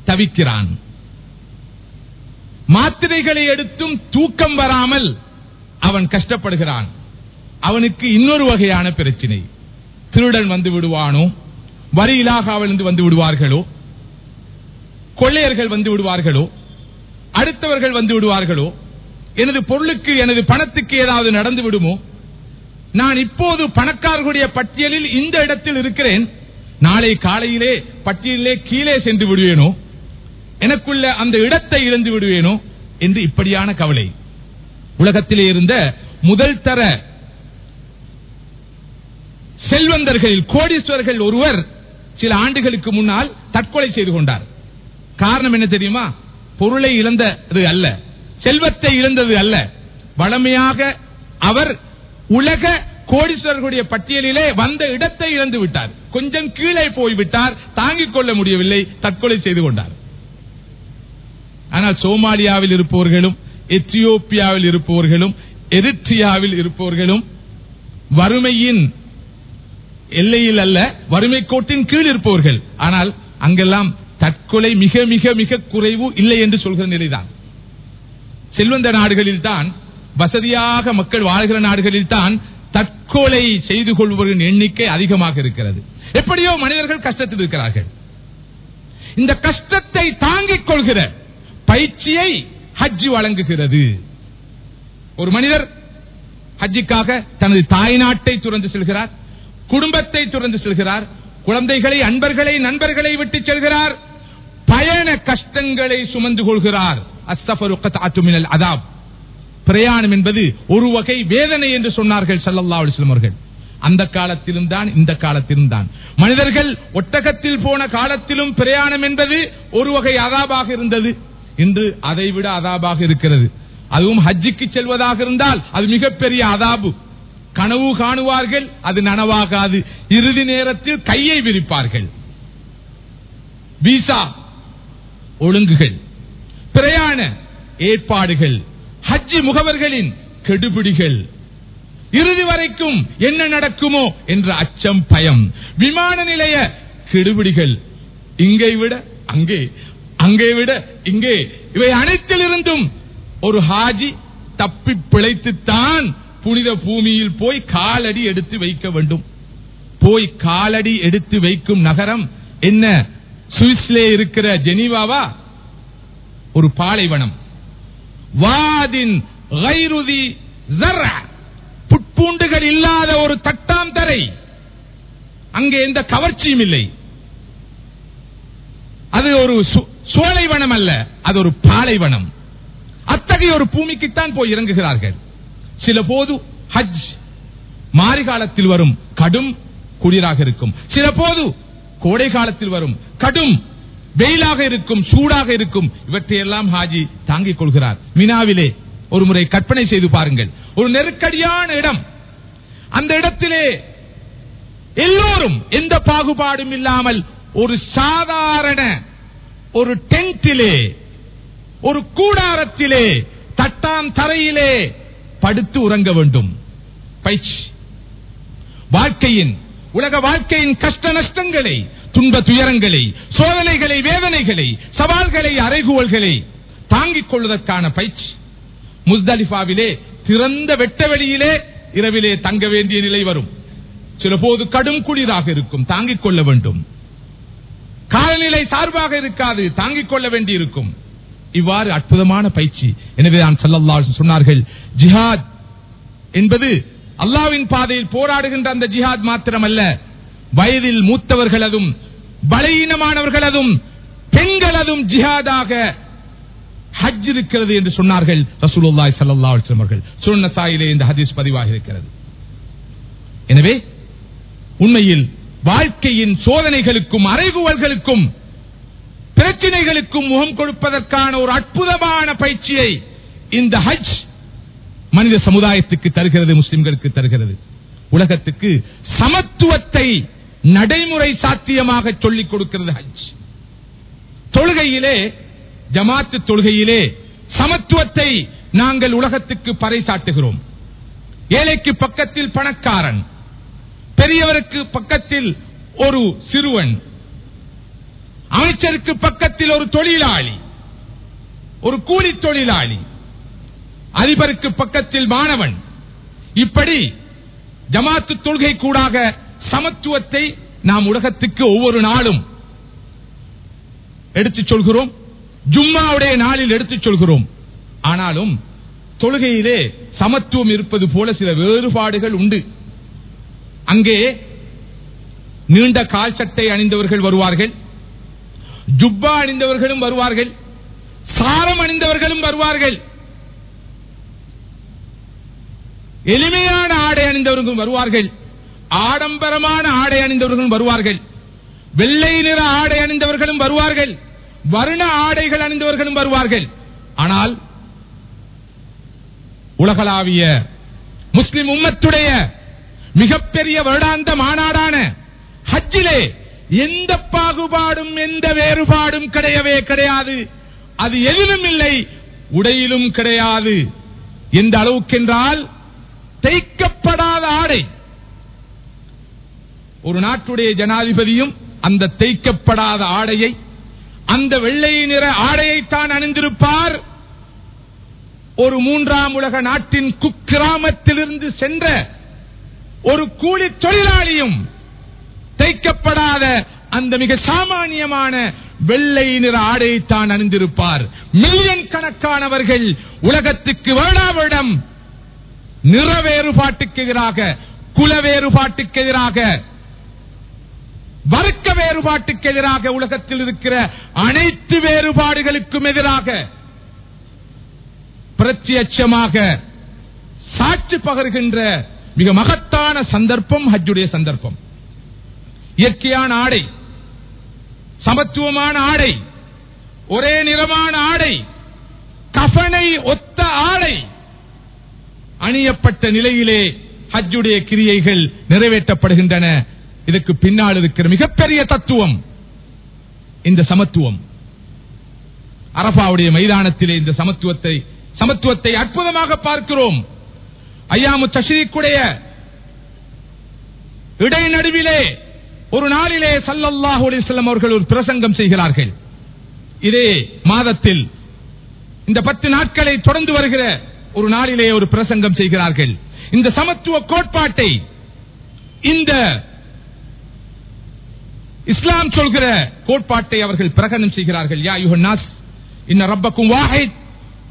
தவிக்கிறான். மாத்திரைகளை எடுத்தும் தூக்கம் வராமல் அவன் கஷ்டப்படுகிறான். அவனுக்கு இன்னொரு வகையான பிரச்சினை. திருடன் வந்து விடுவானோ? வரி இலாகாவிலிருந்து வந்து விடுவார்களோ? கொள்ளையர்கள் வந்து விடுவார்களோ? அடுத்தவர்கள் வந்து விடுவார்களோ? எனது பொருளுக்கு எனது பணத்துக்கு ஏதாவது நடந்து விடுமோ? நான் இப்போது பணக்காரர்களுடைய பட்டியலில் இந்த இடத்தில் இருக்கிறேன். நாளை காலையிலே பட்டியலிலே கீழே சென்று விடுவேனோ? எனக்குள்ள அந்த இடத்தை இழந்து விடுவேனோ? என்று இப்படியான கவலை. உலகத்திலே இருந்த முதல் தர செல்வந்தர்களில் கோடீஸ்வரர்கள் ஒருவர் சில ஆண்டுகளுக்கு முன்னால் தற்கொலை செய்து கொண்டார். காரணம் என்ன தெரியுமா? பொருளை இழந்தது அல்ல. செல்வத்தை இழந்தது அல்ல. வளமையாக அவர் உலக கோடீஸ்வரர்களுடைய பட்டியலிலே வந்த இடத்தை இழந்து விட்டார். கொஞ்சம் கீழே போய்விட்டார். தாங்கிக் கொள்ள முடியவில்லை. தற்கொலை செய்து கொண்டார். ஆனால் சோமாலியாவில் இருப்பவர்களும் எத்தியோப்பியாவில் இருப்பவர்களும் எரிட்ரியாவில் இருப்பவர்களும் வறுமையின் எல்லையில் அல்ல வறுமை கோட்டின் கீழ் இருப்பவர்கள். ஆனால் அங்கெல்லாம் தற்கொலை மிக மிக மிக குறைவு இல்லை என்று சொல்கிற நிலைதான். செல்வந்த நாடுகளில் தான் வசதியாக மக்கள் வாழ்கிற நாடுகளில் தான் தற்கொலை செய்து கொள்வர்களின் எண்ணிக்கை அதிகமாக இருக்கிறது. எப்படியோ மனிதர்கள் கஷ்டத்தில் இருக்கிறார்கள். இந்த கஷ்டத்தை தாங்கிக் கொள்கிற பயிற்சியை ஹஜ் வழங்குகிறது. ஒரு மனிதர் ஹஜ்ஜிக்காக தனது தாய் நாட்டை துறந்து செல்கிறார் குடும்பத்தை துறந்து செல்கிறார் குழந்தைகளை அன்பர்களை நண்பர்களை விட்டு செல்கிறார் பயண கஷ்டங்களை சுமந்து கொள்கிறார். அஸ்தபருக்கத் அதாப். பிரயாணம் என்பது ஒரு வகை வேதனை என்று சொன்னார்கள் சல்லல்லா அலிஸ்லம் அவர்கள். அந்த காலத்திலும் தான் இந்த காலத்திலும் தான். மனிதர்கள் ஒட்டகத்தில் போன காலத்திலும் பிரயாணம் என்பது ஒரு வகை அதாபாக இருந்தது. இன்று அதை விட அதாபாக இருக்கிறது. அதுவும் ஹஜ்ஜிக்கு செல்வதாக இருந்தால் அது மிகப்பெரிய அதாபு. கனவு காணுவார்கள் அது நனவாகாது. இறுதி நேரத்தில் கையை விரிப்பார்கள். விசா ஒழுங்குகள். பிரயாண ஏற்பாடுகள். ஹஜ்ஜி முகவர்களின் கெடுபிடிகள். இறுதி வரைக்கும் என்ன நடக்குமோ என்ற அச்சம் பயம். விமான நிலைய கெடுபிடிகள். இங்கே விட அங்கே. அங்கே விட இங்கே. இவை அனைத்திலிருந்தும் ஒரு ஹாஜி தப்பி பிழைத்துத்தான் புனித பூமியில் போய் காலடி எடுத்து வைக்க வேண்டும். போய் காலடி எடுத்து வைக்கும் நகரம் என்ன? சுவிஸ்லே இருக்கிற ஜெனீவாவா? ஒரு பாலைவனம். வாதின் புட்பூண்டுகள் இல்லாத ஒரு தட்டாம் தரை. அங்கே எந்த கவர்ச்சியும் இல்லை. அது ஒரு சோலைவனம் அல்ல அது ஒரு பாலைவனம். அத்தகைய ஒரு பூமிக்குத்தான் போய் இறங்குகிறார்கள். சில போது ஹஜ் மாரி காலத்தில் வரும் கடும் குளிராக இருக்கும். சில போது கோடை காலத்தில் வரும் கடும் வெயிலாக இருக்கும் சூடாக இருக்கும் இவற்றையெல்லாம் ஹாஜி தாங்கிக் கொள்கிறார். மினாவிலே ஒரு முறை கற்பனை செய்து பாருங்கள். ஒரு நெருக்கடியான இடம். அந்த இடத்திலே எல்லோரும் எந்த பாகுபாடும் இல்லாமல் ஒரு சாதாரண ஒரு டென்ட்டிலே ஒரு கூடாரத்திலே தட்டான் தரையிலே படுத்து உறங்க வேண்டும். பயிற்சி வாழ்க்கையின் உலக வாழ்க்கையின் கஷ்ட நஷ்டங்களை துன்ப துயரங்களை சோதனைகளை வேதனைகளை சவால்களை அறைகூவல்களை தாங்கிக் கொள்வதற்கான பயிற்சி. முஸ்தலிஃபாவிலே திறந்த வெட்ட வெளியிலே இரவிலே தங்க வேண்டிய நிலை வரும். சில போது கடும் குளிராக இருக்கும் தாங்கிக் கொள்ள வேண்டும். காலநிலை சார்பாக இருக்காது தாங்கிக் கொள்ள வேண்டியிருக்கும். இவ்வாறு அற்புதமான பயிற்சி. எனவே நான் ஸல்லல்லாஹு சொன்னார்கள் ஜிஹாத் என்பது அல்லாவின் பாதையில் போராடுகின்ற அந்த ஜிஹாத் மாத்திரமல்ல வயதில் மூத்தவர்களதும் பலகீனமானவர்களதும் பெண்களதும் ஜிஹாதாக ஹஜ் இருக்கிறது என்று சொன்னார்கள் ரசூலுல்லாஹி சல்லா அவர்கள். இந்த ஹதீஸ் பதிவாக இருக்கிறது. எனவே உண்மையில் வாழ்க்கையின் சோதனைகளுக்கும் அறைகுவல்களுக்கும் பிரச்சனைகளுக்கும் முகம் கொடுப்பதற்கான ஒரு அற்புதமான பயிற்சியை இந்த ஹஜ் மனித சமுதாயத்துக்கு தருகிறது முஸ்லிம்களுக்கு தருகிறது. உலகத்துக்கு சமத்துவத்தை நடைமுறை சாத்தியமாக சொல்லிக் கொடுக்கிறது ஹஜ். தொழுகையிலே ஜமாத்து தொழுகையிலே சமத்துவத்தை நாங்கள் உலகத்துக்கு பறைசாட்டுகிறோம். ஏழைக்கு பக்கத்தில் பணக்காரன் பெரியவருக்கு பக்கத்தில் ஒரு சிறுவன் அமைச்சருக்கு பக்கத்தில் ஒரு தொழிலாளி ஒரு கூலி தொழிலாளி அதிபருக்கு பக்கத்தில் மாணவன். இப்படி ஜமாத்து தொழுகை கூடாக சமத்துவத்தை நாம் உலகத்துக்கு ஒவ்வொரு நாளும் எடுத்துச் சொல்கிறோம். ஜும்மாவுடைய நாளில் எடுத்துச் சொல்கிறோம். ஆனாலும் தொழுகையிலே சமத்துவம் இருப்பது போல சில வேறுபாடுகள் உண்டு. அங்கே நீண்ட கால் சட்டை அணிந்தவர்கள் வருவார்கள். ஜுப்பா அணிந்தவர்களும் வருவார்கள். சாரம் அணிந்தவர்களும் வருவார்கள். எளிமையான ஆடை அணிந்தவர்களும் வருவார்கள். ஆடம்பரமான ஆடை அணிந்தவர்களும் வருவார்கள். வெள்ளை நிற ஆடை அணிந்தவர்களும் வருவார்கள். வருண ஆடைகள் அணிந்தவர்களும் வருவார்கள். ஆனால் உலகளாவிய முஸ்லிம் உம்மத்துடைய மிகப்பெரிய வருடாந்த மாநாடான ஹஜ்ஜிலே எந்த பாகுபாடும் எந்த வேறுபாடும் கிடையவே கிடையாது. அது எதிலும் இல்லை உடையிலும் கிடையாது. எந்த அளவுக்கென்றால் தைக்கப்படாத ஆடை ஒரு நாட்டுடைய ஜனாதிபதியும் அந்த தேய்க்கப்படாத ஆடையை அந்த வெள்ளை நிற ஆடையைத்தான் அணிந்திருப்பார். ஒரு மூன்றாம் உலக நாட்டின் குக்கிராமத்திலிருந்து சென்ற ஒரு கூலி தொழிலாளியும் தைக்கப்படாத அந்த மிக சாமானியமான வெள்ளை நிற ஆடையைத்தான் அணிந்திருப்பார். மில்லியன் கணக்கானவர்கள் உலகத்துக்கு வேளாவிடம் நிற வேறுபாட்டுக்கு எதிராக குல வேறுபாட்டுக்கு எதிராக வர்க்க வேறுபாட்டுக்கு எதிராக உலகத்தில் இருக்கிற அனைத்து வேறுபாடுகளுக்கும் எதிராக பிரத்யட்சமாக சாட்சி பகர்கின்ற மிக மகத்தான சந்தர்ப்பம் ஹஜ்ஜுடைய சந்தர்ப்பம். இயற்கையான ஆடை சமத்துவமான ஆடை ஒரே நிறமான ஆடை கஃனை ஒத்த ஆடை அணியப்பட்ட நிலையிலே ஹஜ்ஜுடைய கிரியைகள் நிறைவேற்றப்படுகின்றன. இதற்கு பின்னால் இருக்கிற மிகப்பெரிய தத்துவம் இந்த சமத்துவம். அரபாவுடைய மைதானத்திலே இந்த சமத்துவத்தை சமத்துவத்தை அற்புதமாக பார்க்கிறோம். ஐயாமு தஷரீக்குடைய இடைநடுவிலே ஒரு நாளிலே சல்லல்லாஹு அலைஹி அவர்கள் ஒரு பிரசங்கம் செய்கிறார்கள். இதே மாதத்தில் இந்த பத்து நாட்களை தொடர்ந்து வருகிற ஒரு நாளிலே ஒரு பிரசங்கம் செய்கிறார்கள். இந்த சமத்துவ கோட்பாட்டை இந்த இஸ்லாம் சொல்கிற கோட்பாட்டை அவர்கள் பிரகடனம் செய்கிறார்கள். யா யுஹ நாஸ் இன்ன ரப்பக்கும் வாஹித்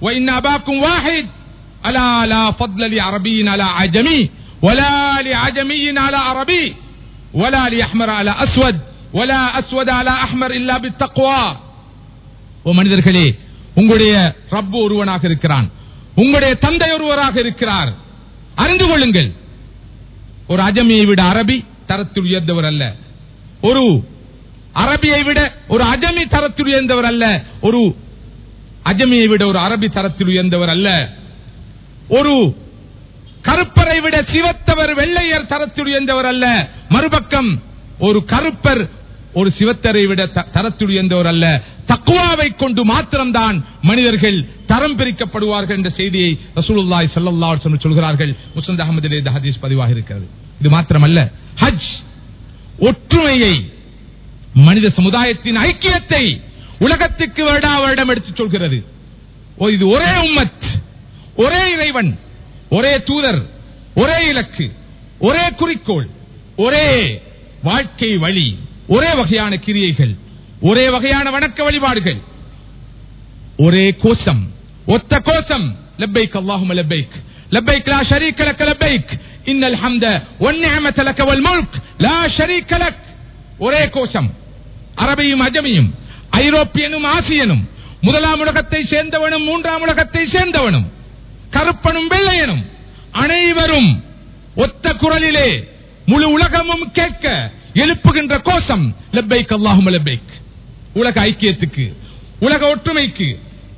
وإن أباكم واحد ألا لا فضل لعربي على عجمي ولا لعجمي على عربي ولا لأحمر على أسود ولا أسود على أحمر إلا بالتقوى மனிதர்களே உங்களுடைய ரப்பு ஒருவனாக இருக்கிறான். உங்களுடைய தந்தை ஒருவராக இருக்கிறார். அறிந்து கொள்ளுங்கள். ஒரு அஜமியை விட அரபி தரத்தில் உயர்ந்தவர் அல்ல. ஒரு அரபியை விட ஒரு அஜமி தரத்தில் உயர்ந்தவர் அல்ல. ஒரு அஜமியை விட ஒரு அரபி தரத்தில் உயர்ந்தவர் அல்ல. ஒரு கருப்பரை விட சிவத்தவர் வெள்ளையர் தரத்தில் உயர்ந்தவர் அல்ல. மறுபக்கம் ஒரு கருப்பர் ஒரு சிவத்தரை விட த- தரத்தில் உயர்ந்தவர் அல்ல. தக்குவாவை கொண்டு மாத்திரம்தான் மனிதர்கள் தரம் பிரிக்கப்படுவார்கள் என்ற செய்தியை ரசூலுல்லாய் ஸல்லல்லாஹு சொல்கிறார்கள். முசந்த் அகமதிலே ஹதீஸ் பதிவாக இருக்கிறது. இது மாத்திரமல்ல. ஹஜ் ஒற்றுமையை மனித சமுதாயத்தின் ஐக்கியத்தை உலகத்துக்கு வருடா வருடம் எடுத்துச் சொல்கிறது. இது ஒரே உம்மத் ஒரே இறைவன் ஒரே தூதர் ஒரே இலக்கு ஒரே குறிக்கோள் ஒரே வாழ்க்கை வழி ஒரே வகையான கிரியைகள் ஒரே வகையான வணக்க வழிபாடுகள் ஒரே கோஷம் ஒத்த கோஷம். லெப்பைக் அல்லாஹும் லெப்பைக் லெப்பைக் லா ஷரீக் லக்க லெப்பைக். இன்னல் ஹம்த ஒன்னே நிஅமத லக்க வல் முல்க் லா ஷரீக லக். ஒரே கோஷம். அரபியும் அஜமியும் ஐரோப்பியனும் ஆசியனும் முதலாம் உலகத்தை சேர்ந்தவனும் மூன்றாம் உலகத்தை சேர்ந்தவனும் கருப்பனும் வெள்ளையனும் அனைவரும் ஒத்த குரலிலே முழு உலகமும் கேட்க எழுப்புகின்ற கோஷம் லெப்பைக் அல்லாஹும் லெப்பைக். உலக ஐக்கியத்துக்கு உலக ஒற்றுமைக்கு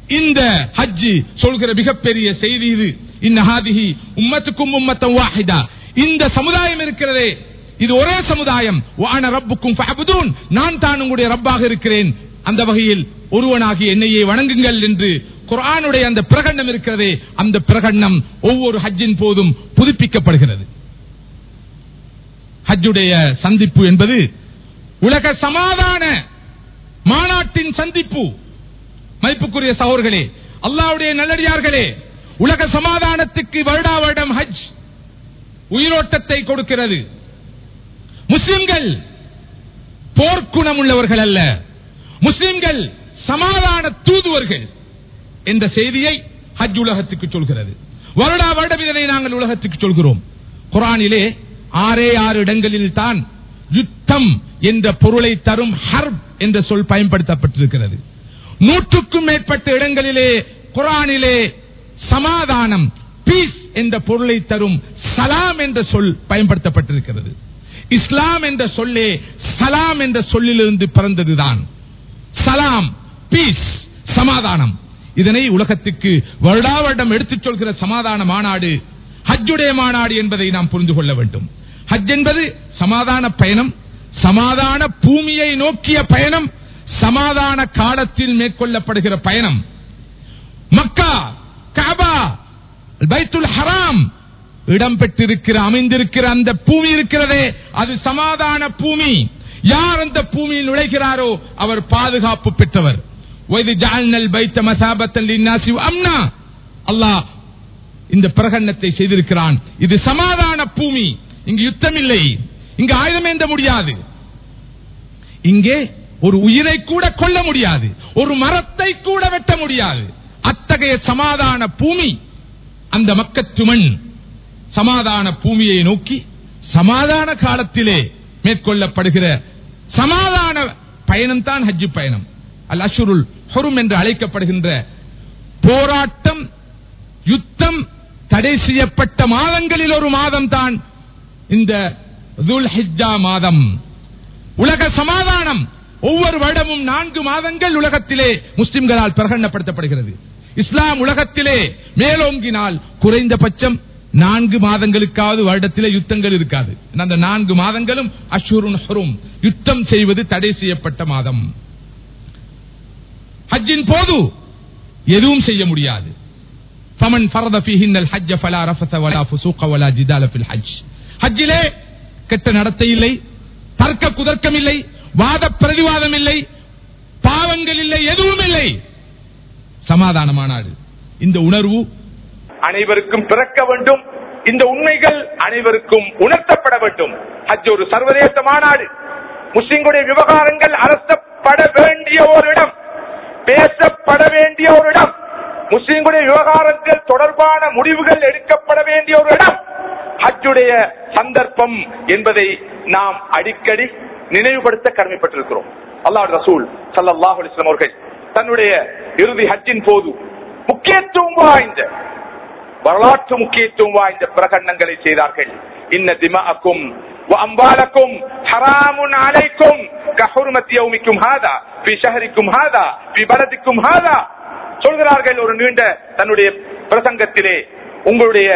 இந்த ஹஜ்ஜி சொல்கிற மிகப்பெரிய செய்தி இது. இன்னஹாதிஹி உம்மத்துக்கும் உம்மத்தம் வாஹிதா. இந்த சமுதாயம் இருக்கிறதே. இது ஒரே சமுதாயம். வான ரப்புக்கும் நான் தான் உங்களுடைய ரப்பாக இருக்கிறேன். அந்த வகையில் ஒருவனாகி என்னையே வணங்குங்கள் என்று குரானுடைய அந்த பிரகடனம் இருக்கிறதே. அந்த பிரகடனம் ஒவ்வொரு ஹஜ்ஜின் போதும் புதுப்பிக்கப்படுகிறது. ஹஜ்ஜுடைய சந்திப்பு என்பது உலக சமாதான மாநாட்டின் சந்திப்பு. மதிப்புக்குரிய சகோர்களே அல்லாவுடைய நல்லடியார்களே உலக சமாதானத்துக்கு வருடா வருடம் ஹஜ் உயிரோட்டத்தை கொடுக்கிறது. முஸ்லிம்கள் போர்க்குணம் உள்ளவர்கள் அல்ல. முஸ்லிம்கள் சமாதான தூதுவர்கள் என்ற செய்தியை ஹஜ் உலகத்துக்கு சொல்கிறது. வருடா வருடம் இதனை நாங்கள் உலகத்துக்கு சொல்கிறோம். குரானிலே ஆறே ஆறு இடங்களில் தான் யுத்தம் என்ற பொருளை தரும் ஹர்ப் என்ற சொல் பயன்படுத்தப்பட்டிருக்கிறது. நூற்றுக்கும் மேற்பட்ட இடங்களிலே குரானிலே சமாதானம் பீஸ் என்ற பொருளை தரும் சலாம் என்ற சொல் பயன்படுத்தப்பட்டிருக்கிறது. இஸ்லாம் என்ற சொல்லே சலாம் என்ற சொல்லிலிருந்து பிறந்ததுதான். சலாம் பீஸ் சமாதானம். இதனை உலகத்துக்கு வருடா வருடம் எடுத்துச் சொல்கிற சமாதான மாநாடு ஹஜ்ஜுடைய மாநாடு என்பதை நாம் புரிந்து கொள்ள வேண்டும். ஹஜ் என்பது சமாதான பயணம் சமாதான பூமியை நோக்கிய பயணம் சமாதான காலத்தில் மேற்கொள்ளப்படுகிற பயணம். மக்கா கபா பைத்துல் ஹராம். இடம் பெற்றிருக்கிற அமைந்திருக்கிற அந்த பூமி இருக்கிறதே அது சமாதான பூமி. யார் அந்த பூமியில் நுழைகிறாரோ அவர் பாதுகாப்பு பெற்றவர். அல்லாஹ் இந்த பிரகடனத்தை செய்திருக்கிறான். இது சமாதான பூமி. இங்கு யுத்தம் இல்லை இங்கு ஆயுதமேந்த முடியாது. இங்கே ஒரு உயிரை கூட கொல்ல முடியாது. ஒரு மரத்தை கூட வெட்ட முடியாது. அத்தகைய சமாதான பூமி அந்த மக்கத்து மண் சமாதான பூமியை நோக்கி சமாதான காலத்திலே மேற்கொள்ளப்படுகிற சமாதான பயணம் தான் ஹஜ்ஜு பயணம். அல் அஷுருல் ஹொரும் என்று அழைக்கப்படுகின்ற போராட்டம் யுத்தம் தடை செய்யப்பட்ட மாதங்களில் ஒரு மாதம் தான் இந்த துல் ஹிஜ்ஜா மாதம். உலக சமாதானம் ஒவ்வொரு வருடமும் நான்கு மாதங்கள் உலகத்திலே முஸ்லிம்களால் பிரகடனப்படுத்தப்படுகிறது. இஸ்லாம் உலகத்திலே மேலோங்கினால் குறைந்தபட்சம் நான்கு மாதங்களுக்காவது வருடத்திலே யுத்தங்கள் இருக்காது. அந்த நான்கு மாதங்களும் அஷூரும் யுத்தம் செய்வது தடை செய்யப்பட்ட மாதம். ஹஜ்ஜின் போது எதுவும் செய்ய முடியாது. ஃபமன் ஃபரத ஃபீஹின்னல் ஹஜ்ஜ ஃபலா ரஃபஸ வலா ஃபுசூக வலா ஜிதால ஃபில் ஹஜ். ஹஜ்ஜிலே கெட்ட நடத்தை இல்லை தர்க்க குதர்க்கம் இல்லை வாத பிரதிவாதம் இல்லை பாவங்கள் இல்லை எதுவும் இல்லை. சமாதானமான இந்த உணர்வு அனைவருக்கும் பிறக்க வேண்டும். இந்த உண்மைகள் அனைவருக்கும் உணர்த்தப்பட வேண்டும். ஹஜ் ஒரு சர்வதேச மாநாடு. முஸ்லிம்களுடைய விவகாரங்கள் அரசப்பட வேண்டிய ஒரு இடம் பேசப்பட வேண்டிய ஒரு இடம் முஸ்லிம்களுடைய விவகாரங்கள் தொடர்பான முடிவுகள் எடுக்கப்பட வேண்டிய ஒரு இடம் ஹஜ்ஜுடைய சந்தர்ப்பம் என்பதை நாம் அடிக்கடி நினைவுபடுத்த கடமைப்பட்டிருக்கிறோம். அல்லாஹ் ரசூல் சல்லாஹ் அலைஹி அவர்கள் தன்னுடைய இறுதி ஹஜ்ஜின் போது முக்கியத்துவம் வாய்ந்த வரலாற்று முக்கியத்துவம் வாய்ந்த பிரகடனங்களை செய்தார்கள் இன்ன திமாக்கும் وأموالكم حرام عليكم كحرمة يومكم هذا في شهركم هذا في بلدكم هذا சொல்கிறார்கள் ஒரு நீண்ட தன்னுடைய பிரசங்கத்திலே உங்களுடைய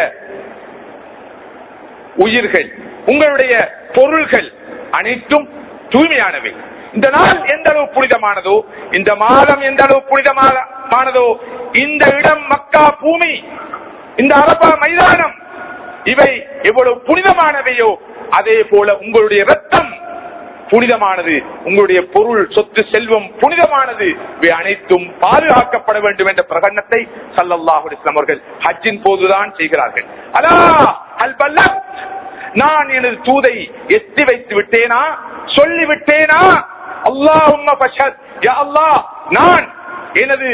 உயிர்கள் உங்களுடைய பொருள்கள் அனைத்தும் தூய்மையானவை இந்த நாள் எந்த அளவு புனிதமானதோ இந்த மாதம் எந்த அளவு புனிதமானதோ இந்த இடம் மக்கா பூமி இந்த அரபா மைதானம் இவை எவ்வளவு புனிதமானவையோ அதே போல உங்களுடைய ரத்தம் புனிதமானது உங்களுடைய பொருள் சொத்து செல்வம் புனிதமானது இவை அனைத்தும் பாதுகாக்கப்பட வேண்டும் என்ற பிரகடனத்தை சல்லல்லாஹு இஸ்லாம் அவர்கள் ஹஜ்ஜின் போதுதான் செய்கிறார்கள். அலா அல் நான் எனது தூதை எத்தி வைத்து விட்டேனா அல்லாஹ் விட்டேனா அல்லாஹ் அல்லாஹ் நான் எனது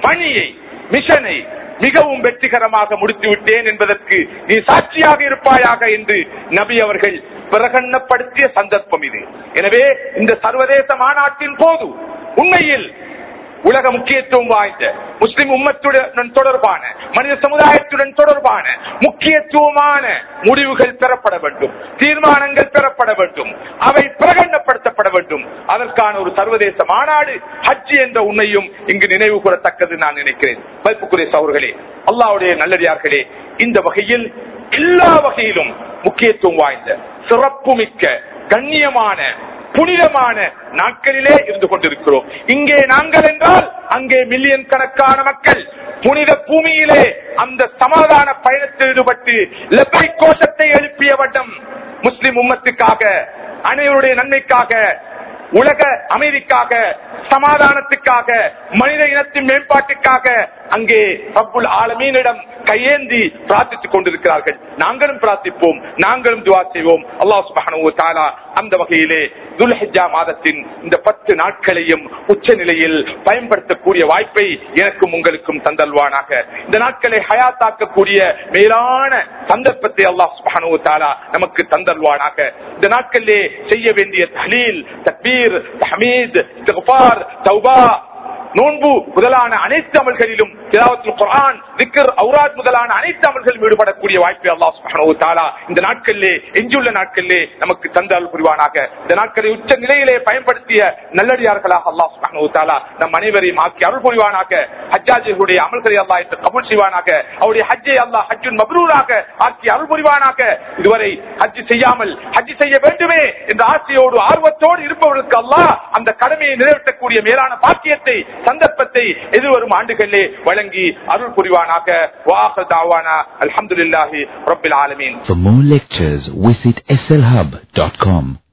பணியை மிஷனை மிகவும் வெற்றிகரமாக முடித்து விட்டேன் என்பதற்கு நீ சாட்சியாக இருப்பாயாக என்று நபி அவர்கள் பிரகடனப்படுத்திய சந்தர்ப்பம் இது. எனவே இந்த சர்வதேச மாநாட்டின் போது உண்மையில் உலக முக்கியத்துவம் வாய்ந்த முஸ்லிம் உம்மத்துடன் தொடர்பான மனித சமுதாயத்துடன் தொடர்பான முக்கியத்துவமான முடிவுகள் பெறப்பட வேண்டும் தீர்மானங்கள் பெறப்பட வேண்டும் அவை பிரகடனப்படுத்தப்பட வேண்டும். அதற்கான ஒரு சர்வதேச மாநாடு ஹஜ் என்ற உண்மையும் இங்கு நினைவு கூறத்தக்கது நான் நினைக்கிறேன். வைப்புக்குரிய சவர்களே அல்லாவுடைய நல்லடியார்களே இந்த வகையில் எல்லா வகையிலும் முக்கியத்துவம் வாய்ந்த சிறப்புமிக்க கண்ணியமான புனிதமான நாட்களிலே இருந்து கொண்டிருக்கிறோம். இங்கே நாங்கள் என்றால் அங்கே மில்லியன் கணக்கான மக்கள் புனித பூமியிலே அந்த சமாதான பயணத்தில் ஈடுபட்டு லெப்பை கோஷத்தை எழுப்பிய வட்டம் முஸ்லிம் உம்மத்துக்காக அனைவருடைய நன்மைக்காக உலக அமைதிக்காக சமாதானத்துக்காக மனித இனத்தின் மேம்பாட்டுக்காக அங்கே அப்புல் ஆலமீனிடம் கையேந்தி பிரார்த்தித்துக் கொண்டிருக்கிறார்கள். நாங்களும் பிரார்த்திப்போம் நாங்களும் துவா செய்வோம். அல்லாஹ் சுபஹானஹு வ அந்த வகையிலே துல்ஹிஜ்ஜா மாதத்தின் இந்த பத்து நாட்களையும் உச்ச நிலையில் பயன்படுத்தக்கூடிய வாய்ப்பை எனக்கும் உங்களுக்கும் தந்தல்வானாக. இந்த நாட்களை ஹயாத்தாக்கக்கூடிய மேலான சந்தர்ப்பத்தை அல்லாஹ் சுபஹானஹு தாலா நமக்கு தந்தல்வானாக. இந்த நாட்களிலே செய்ய வேண்டிய தலீல் தக்பீர் تكبير تحميد استغفار توبة. நோன்பு முதலான அனைத்து அமல்களிலும் திலாவத்துல் குர்ஆன் முதலான அனைத்து அமல்களும் ஈடுபடக்கூடிய வாய்ப்பை அல்லாஹ் சுப்ஹானஹு தஆலா இந்த நாட்களிலே எஞ்சியுள்ள நாட்களிலே நமக்கு தந்தால் புரிவானாக. இந்த நாட்களை உச்ச நிலையிலே பயன்படுத்திய நல்லடியார்களாக அல்லாஹ் சுப்ஹானஹு தஆலா நம் அனைவரையும் ஆக்கி அருள் புரிவானாக. ஹஜ்ஜாஜிகளுடைய அமல்களை அல்லாஹ் என்று கபூல் செய்வானாக. அவருடைய ஹஜ்ஜை அல்லாஹ் ஹஜ்ஜுன் மப்ரூராக ஆக்கி அருள் புரிவானாக. இதுவரை ஹஜ் செய்யாமல் ஹஜ் செய்ய வேண்டுமே என்ற ஆசையோடு ஆர்வத்தோடு இருப்பவர்களுக்கு அல்லாஹ் அந்த கடமையை நிறைவேற்றக்கூடிய மேலான பாக்கியத்தை சந்தர்ப்பத்தை எதிர்வரும் ஆண்டுகளிலே வழங்கி அருள் புரிவானாக. வாஹ தாவானா. அல்ஹம்துலில்லாஹி ரப்பில் ஆலமீன். For more lectures, visit slhub.com.